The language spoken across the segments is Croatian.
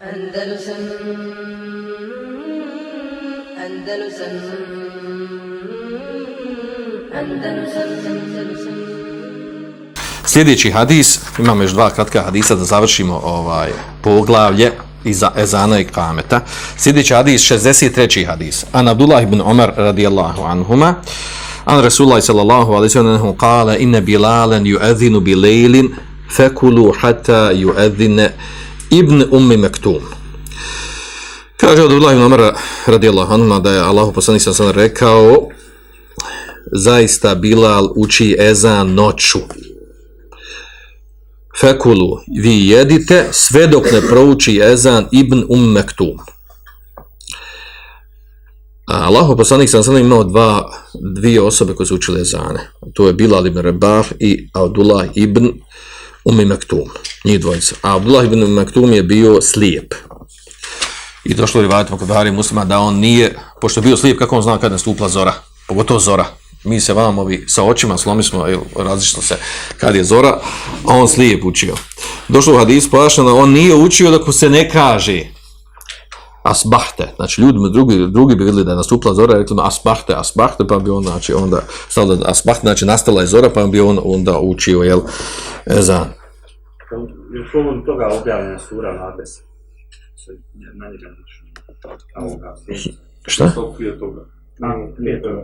Andalusam Andalusam Andalusam Andalusam Sljedeći hadis, imamo još dva kratka hadisa da završimo ovaj poglavlje iza ezana i kameta. Sljedeći hadis, 63. hadis. An Abdullah ibn Umar radijallahu anhuma, an Rasulullah sallallahu alaihi sallam kala inne bilalan yu'adhinu bi lejlin fekulu hatta yu'adhine ibn ummi mektum. Kaže od Abdullah ibn radijallahu da je Allah poslanik sam rekao zaista Bilal uči ezan noću fekulu, vi jedite sve dok ne prouči ezan ibn um mektum. Allaho poslanik sam sada imao dva, dvije osobe koje su učile ezane. To je Bilal ibn Rebah i Abdullah ibn Umi Mektum. Njih dvojica. A Abdullah ibn Mektum je bio slijep. I došlo je rivajetom kod Bahari muslima da on nije, pošto je bio slijep, kako on zna kada nastupla zora? Pogotovo zora mi se vam ovi sa očima slomi smo, različito se kad je zora, a on slijep učio. Došlo u hadis pojašnjeno, on nije učio dok se ne kaže asbahte, znači ljudi drugi, drugi bi vidjeli da je nastupila zora, rekli mu asbahte, asbahte, pa bi on, znači, onda, stalo da asbahte, znači nastala je zora, pa bi on onda učio, jel, ezan. Je u povodu toga objavljena sura Nades? Na njega Šta? Prije toga. Prije toga.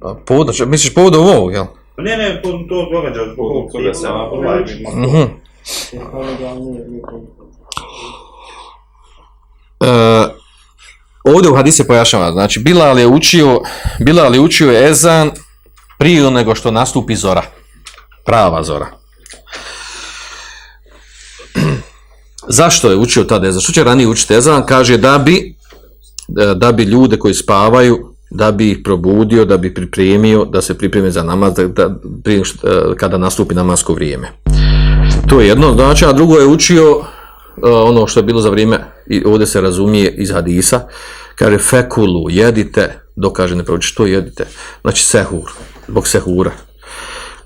A povoda, če- misliš povoda ovog, jel? Pa Ne, ne, to, događa zbog ovog toga se ovaj Mhm. E, ovdje u hadise pojašnjava, znači Bilal je učio, Bilal je učio ezan prije nego što nastupi zora, prava zora. Zašto je učio tada ezan? Što će ranije učiti ezan? Kaže da bi, da bi ljude koji spavaju, da bi ih probudio, da bi pripremio, da se pripreme za namaz, da, da, prije e, kada nastupi namasko vrijeme. To je jedno, znači, a drugo je učio ono što je bilo za vrijeme, i ovdje se razumije iz hadisa, kaže fekulu, jedite, dokaže ne prouči, što jedite? Znači sehur, zbog sehura.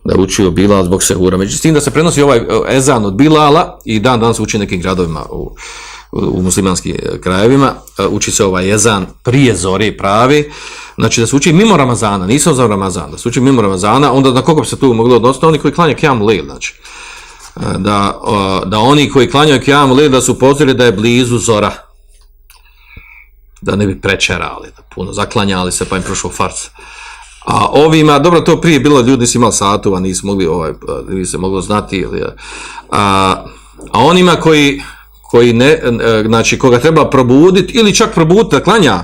Da učio Bilal zbog sehura. Međutim, da se prenosi ovaj uh, ezan od Bilala i dan danas uči nekim gradovima u, u muslimanskim uh, krajevima, uči se ovaj ezan prije zore pravi, znači da se uči mimo Ramazana, nisam za Ramazan, da se uči mimo Ramazana, onda na koga bi se tu moglo odnositi, oni koji klanja Qiyam Lejl, znači da, da oni koji klanjaju kijamu lejl da su upozorili da je blizu zora. Da ne bi prečerali da puno zaklanjali se pa im prošao farc. A ovima, dobro to prije bilo ljudi nisu imali satova nisu mogli ovaj, nisu moglo znati ili, a, a onima koji koji ne, e, znači koga treba probuditi ili čak probuditi da klanja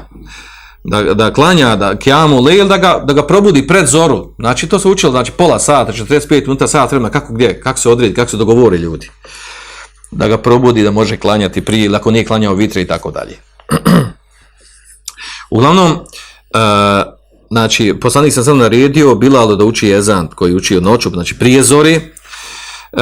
da, da klanja da kjamu lejl da ga, da ga probudi pred zoru. Znači to se učilo znači pola sata, 45 minuta, sat vremena, kako gdje, kako se odredi, kako se dogovori ljudi. Da ga probudi da može klanjati prije ili ako nije klanjao vitre i tako dalje. Uglavnom, uh, znači, poslanik sam sam naredio Bilalo da uči jezan koji je učio noću, znači prije zori, uh,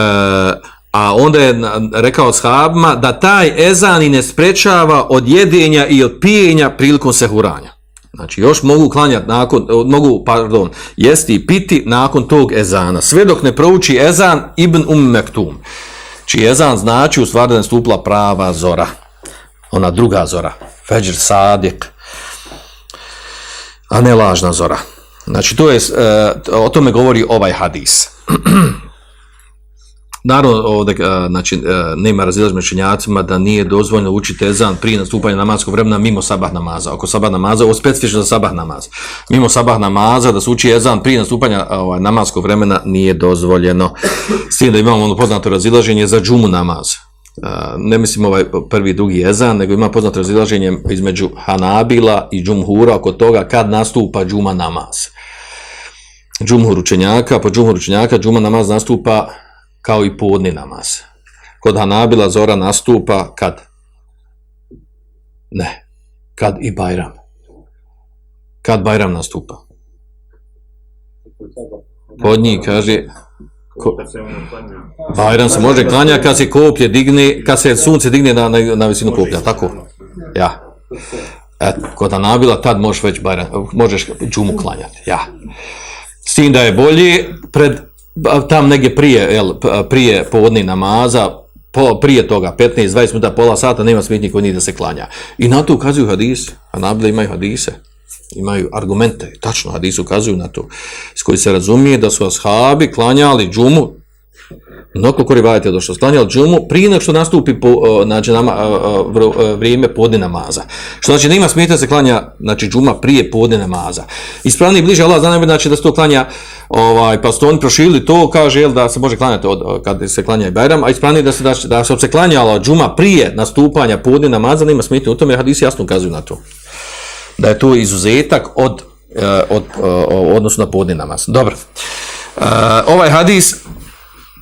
a onda je rekao shabima da taj ezan i ne sprečava od jedenja i od pijenja prilikom sehuranja. Znači, još mogu klanjati nakon, mogu, pardon, jesti i piti nakon tog ezana. Sve dok ne prouči ezan Ibn Um Mektum. Čiji ezan znači u stvari da je nastupila prava zora. Ona druga zora. Feđr Sadik. A ne lažna zora. Znači, to je, e, o tome govori ovaj hadis. Naravno, ovdje, e, znači, e, nema razilaž među učenjacima da nije dozvoljeno učiti ezan prije nastupanja namaskog vremena mimo sabah namaza. Oko sabah namaza, ovo specifično za sabah namaz. Mimo sabah namaza, da se uči ezan prije nastupanja ovaj, namaskog vremena nije dozvoljeno. S tim da imamo ono poznato razilaženje za džumu namaz. E, ne mislim ovaj prvi drugi ezan, nego ima poznato razilaženje između Hanabila i džumhura oko toga kad nastupa džuma namaz. Džumhur učenjaka, po džumhur učenjaka džuma namaz nastupa kao i podni namaz. Kod Hanabila zora nastupa kad? Ne. Kad i Bajram. Kad Bajram nastupa? Kod njih kaže ko. Bajram se može klanja kad se koplje digne, kad se sunce digne na, na, na visinu koplja, tako? Ja. Eto, kod Hanabila tad možeš već Bajram, možeš džumu klanjati, ja. S tim da je bolje pred, tam negdje prije, jel, prije povodni namaza, po, prije toga, 15-20 minuta, pola sata, nema smetnji kod njih da se klanja. I na to ukazuju hadisi, a nabile imaju hadise, imaju argumente, tačno hadisi ukazuju na to, s koji se razumije da su ashabi klanjali džumu, mnogo koliko rivajte došlo, sklanjali džumu prije nego što nastupi po, znači, nama, uh, vrijeme podne namaza. Što znači nema smeta se klanja znači, džuma prije podne namaza. Ispravni bliže Allah zna znači da se to klanja ovaj, pa su oni prošili to, kaže jel, da se može klanjati od, kad se klanja i Bajram, a ispravni da se, da, da se, klanjala džuma prije nastupanja podne namaza, nema smetnje u tome, jer hadisi jasno ukazuju na to. Da je to izuzetak od, od, od odnosu na podne namaz. Dobro. Uh, ovaj hadis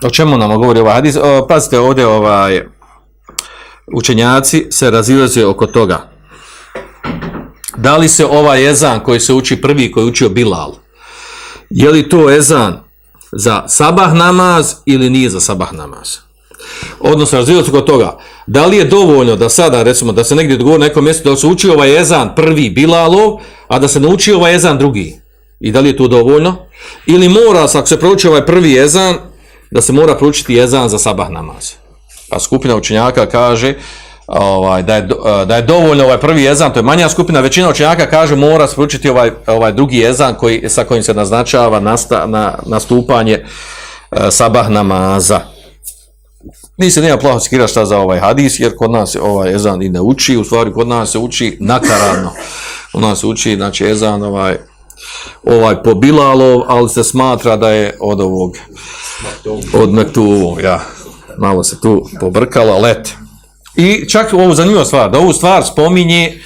o čemu nam govori ovaj hadis? O, pazite ovdje ovaj učenjaci se razilaze oko toga. Da li se ovaj ezan koji se uči prvi koji je učio Bilal, je li to ezan za sabah namaz ili nije za sabah namaz? Odnosno, razilaze oko toga. Da li je dovoljno da sada, recimo, da se negdje dogovori na nekom mjestu da se uči ovaj ezan prvi Bilalov, a da se ne uči ovaj ezan drugi? I da li je to dovoljno? Ili mora, ako se prouči ovaj prvi ezan, da se mora proučiti jezan za sabah namaz. A skupina učenjaka kaže ovaj, da, je, da je dovoljno ovaj prvi jezan, to je manja skupina, većina učenjaka kaže mora se proučiti ovaj, ovaj drugi jezan koji, sa kojim se naznačava nasta, na, nastupanje uh, sabah namaza. Nisi nema plaho skira šta za ovaj hadis, jer kod nas ovaj jezan i ne uči, u stvari kod nas se uči nakaradno. U nas se uči, znači, jezan ovaj, ovaj po Bilalov, ali se smatra da je od ovog od Mektuvu, ja. Malo se tu pobrkala, let. I čak ovu zanimljivu stvar, da ovu stvar spominje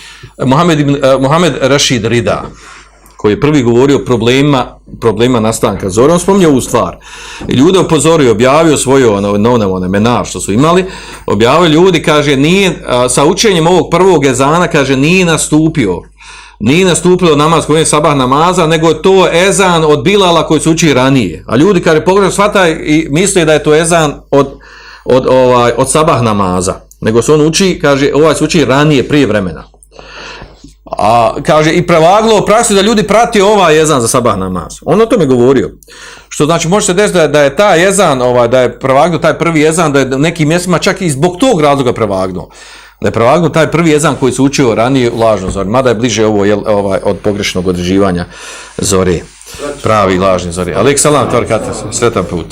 Mohamed, uh, Mohamed Rashid Rida, koji je prvi govorio o problema, problema nastanka zora, on spominje ovu stvar. Ljude upozorio, objavio svoju ono, ono, ono, menar što su imali, objavio ljudi, kaže, nije, sa učenjem ovog prvog ezana, kaže, nije nastupio nije nastupilo namaz koji je sabah namaza, nego je to ezan od Bilala koji se uči ranije. A ljudi kaže pogrešno shvata i misle da je to ezan od, od, ovaj, od sabah namaza. Nego se on uči, kaže, ovaj se uči ranije, prije vremena. A kaže i prevaglo u praksi da ljudi prati ovaj jezan za sabah namaz. On o tome govorio. Što znači može se desiti da, da je taj jezan, ovaj, da je prevagnuo taj prvi jezan, da je nekim mjestima čak i zbog tog razloga prevagnuo da je taj prvi jezan koji se učio ranije lažno zori, mada je bliže ovo jel, ovaj, od pogrešnog određivanja zori, pravi lažni zori. Alik salam, sretan put.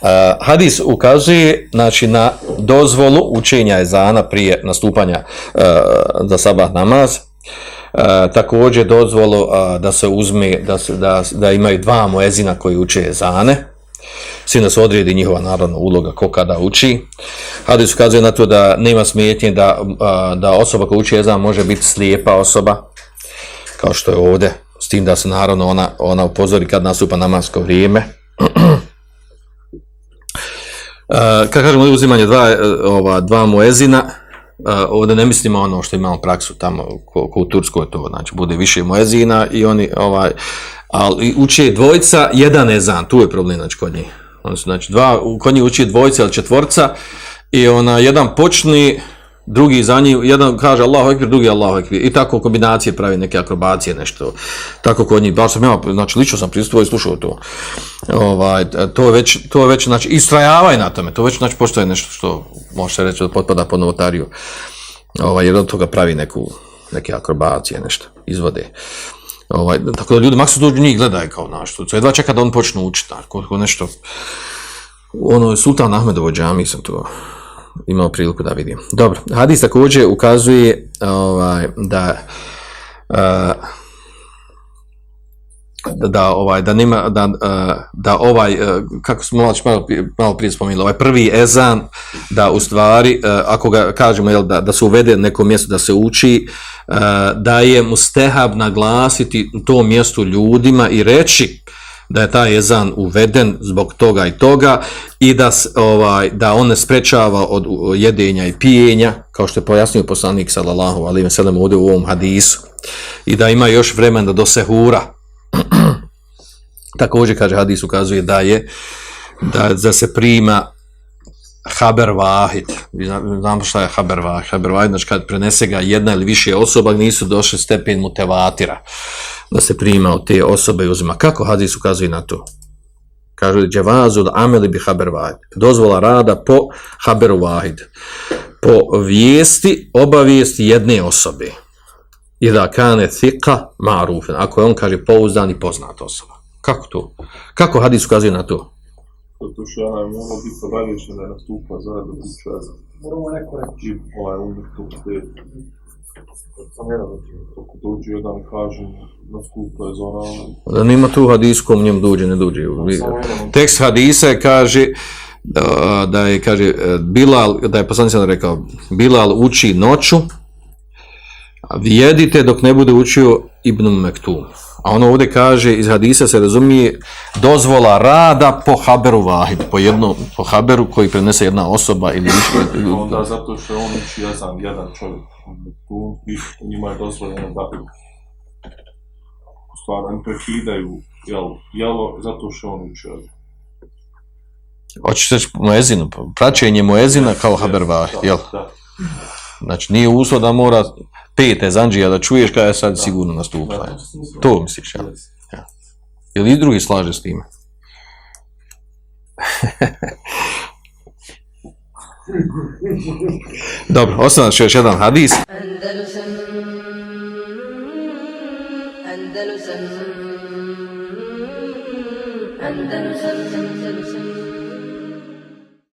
Uh, hadis ukazuje znači, na dozvolu učenja ezana prije nastupanja uh, za sabah namaz. Uh, također dozvolu da se uzme, da, se, da, da imaju dva moezina koji uče ezane svim da se odredi njihova narodna uloga ko kada uči. Hadis ukazuje na to da nema smetnje da, da osoba koja uči jezan može biti slijepa osoba, kao što je ovdje, s tim da se naravno ona, ona upozori kad nastupa namasko vrijeme. Kad kažemo uzimanje dva, ova, dva muezina, ovdje ne mislimo ono što imamo praksu tamo ko u Turskoj to, znači bude više muezina i oni ovaj, ali uče dvojca, jedan ezan, tu je problem znači kod njih. Oni su znači dva, kod njih uči dvojca ili četvorca i ona jedan počni, drugi za njih, jedan kaže Allahu ekber, drugi Allahu ekber. I tako kombinacije pravi neke akrobacije, nešto. Tako kod njih, baš sam ja, znači lično sam pristupio i slušao to. Ovaj, to je već, to je već, znači, istrajavaj na tome, to već, znači, postoje nešto što može se reći da potpada po novotariju. Ovaj, jer od toga pravi neku, neke akrobacije, nešto, izvode. Ovaj, tako da ljudi maksimum dođu njih gledaju kao naš, to jedva čeka da on počne učiti, tako nešto. Ono Sultan Ahmedovo džami, sam to imao priliku da vidim. Dobro, hadis također ukazuje ovaj, da uh, da ovaj da nema da, da ovaj kako smo malo malo, malo prije spomenuli ovaj prvi ezan da u stvari ako ga kažemo jel da da se uvede neko mjesto da se uči da je mustehab naglasiti to mjesto ljudima i reći da je taj ezan uveden zbog toga i toga i da ovaj da on ne sprečava od jedenja i pijenja kao što je pojasnio poslanik sallallahu alejhi ve sellem ovdje u ovom hadisu. I da ima još vremena do sehura Također, kaže hadis, ukazuje da je da, da se prima haber vahid. Znamo šta je haber vahid. Haber vahid, znači kad prenese ga jedna ili više osoba, nisu došli stepen mutevatira da se prima od te osobe i uzima. Kako hadis ukazuje na to? Kaže, dževazu da ameli bi haber vahid. Dozvola rada po haberu vahid. Po vijesti, obavijesti jedne osobe. I da kane thika ma'rufen. Ako je on, kaže, pouzdan i poznat osoba. Kako to? Kako hadis ukazuje na to? Zato što onaj mora biti obavješen da nastupa zajedno u časa. Moramo neko reći. I ovaj umr to te... Sam jedan ako dođe jedan i kaže nastupa je za ona... Da nima tu hadis kom njemu dođe, ne dođe. Tekst hadisa je kaže da, da je kaže Bilal da je poslanik sallallahu rekao Bilal uči noću a vjedite dok ne bude učio Ibn Mektum. A ono ovdje kaže iz hadisa se razumije dozvola rada po haberu vahid, po jednom po haberu koji prenese jedna osoba ili više. Onda zato što on uči jezan jedan čovjek. Tu njima je dozvoljeno da ne prekidaju jel, jelo zato što on uči jezan. Hoćeš reći muezinu, praćenje muezina kao haber vahid, jel? Da. Znači nije uslov da mora pet ezanđija da čuješ kada je sad sigurno nastupa. Da. To misliš, ja? Ili i drugi slaže s time? Dobro, ostaje još jedan hadis. Andalusam Andalusam Andalusam Andalusam